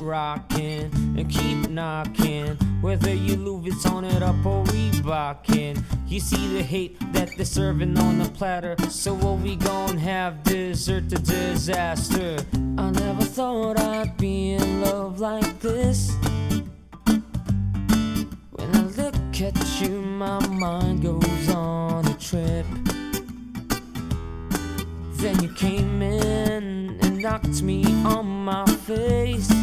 rocking and keep knocking. Whether you Louis Vuitton it up or Reebokin. You see the hate that they're serving on the platter. So what we gon' have dessert to disaster. I never thought I'd be in love like this. When I look at you, my mind goes on a trip. Then you came in and knocked me on my face.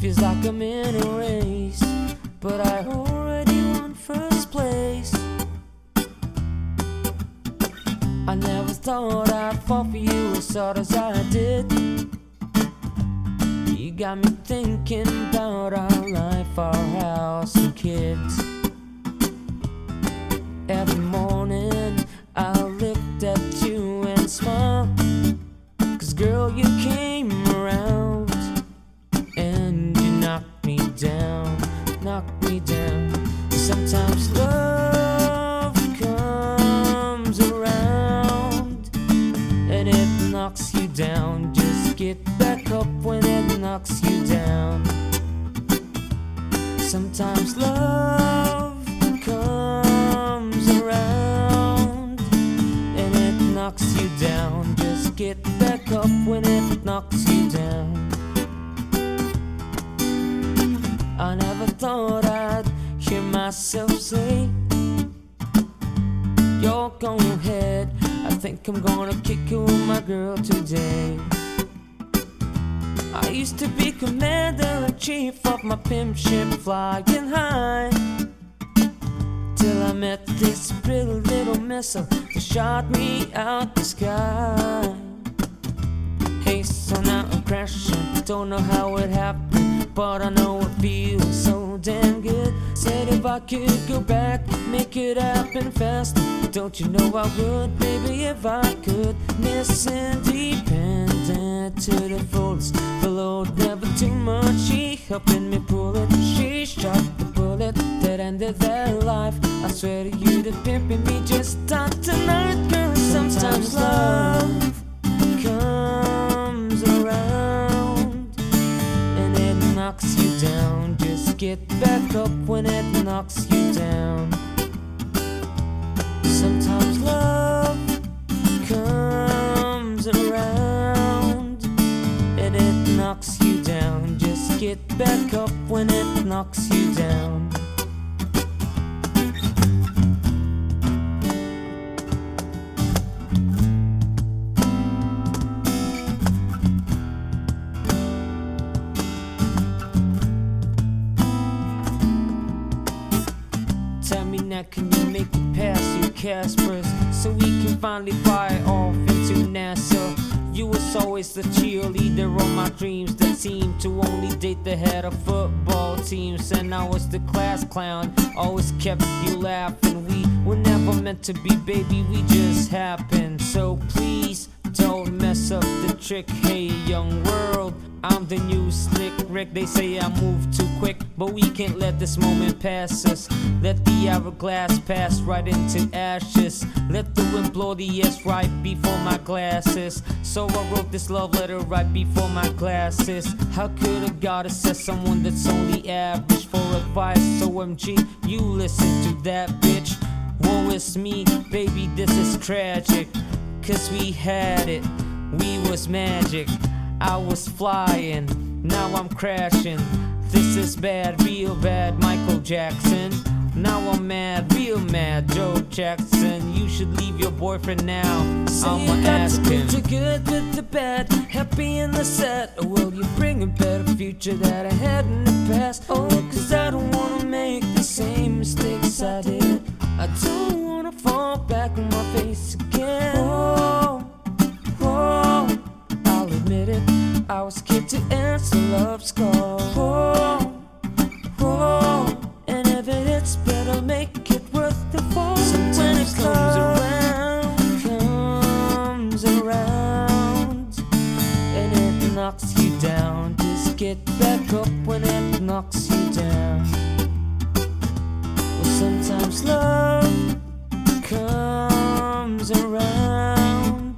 Feels like I'm in a race, but I already won first place. I never thought I'd fall for you as hard as I did. You got me thinking Sometimes love comes around and it knocks you down. Just get back up when it knocks you down. I never thought I'd hear myself say, You're going ahead. I think I'm gonna kick you with my girl today. I used to be commander in chief of my pimp ship flying high. Till I met this pretty little missile that shot me out the sky. Hey, so now I'm crashing. Don't know how it happened, but I know it feels so damn good. Said if I could go back, make it happen faster. Don't you know I would, baby, if I could. Miss independent to the fullest. The load never too much. She helping me pull it. She shot the bullet that ended their life. I swear to you, the pimping me just started tonight, girl. Sometimes love comes around and it knocks you down. Just get back back up when it knocks you down. Tell me now, can you make it past your Caspers so we can finally fly off into NASA? You was always the cheerleader of my dreams that seemed to only date the head of football teams. And I was the class clown, always kept you laughing. We were never meant to be, baby, we just happened. So please don't mess up the trick. Hey, young world, I'm the new slick Rick. They say I move too quick, but we can't let this moment pass us. Let the hourglass pass right into ashes. Let the wind blow the S right before my glasses. So I wrote this love letter right before my glasses. How could a goddess said someone that's only average for advice? So MG, you listen to that bitch. Woe is me, baby, this is tragic. Cause we had it, we was magic. I was flying, now I'm crashing. This is bad, real bad, Michael Jackson. Now I'm mad, real mad, Joe Jackson. You should leave your boyfriend now. I'ma ask him. The good with the bad, happy in the sad. Or will you bring a better future that I had in the past? Oh, cause I don't wanna make the same mistakes I did. I don't wanna fall back on my face again. Oh, oh, I'll admit it. I was scared to answer love's call. Hits, better make it worth the fall. when it comes around, comes around, and it knocks you down. Just get back up when it knocks you down. Well, sometimes love comes around,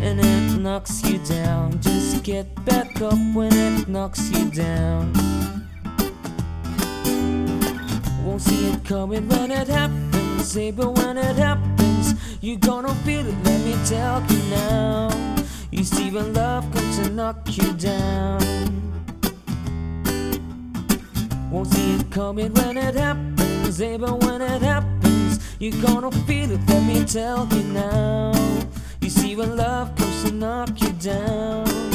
and it knocks you down. Just get back up when it knocks you down. Won't see it coming when it happens, say, but when it happens, you're gonna feel it. Let me tell you now. You see, when love comes to knock you down. Won't see it coming when it happens, eh? But when it happens, you're gonna feel it. Let me tell you now. You see, when love comes to knock you down.